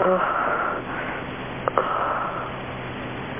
Oh.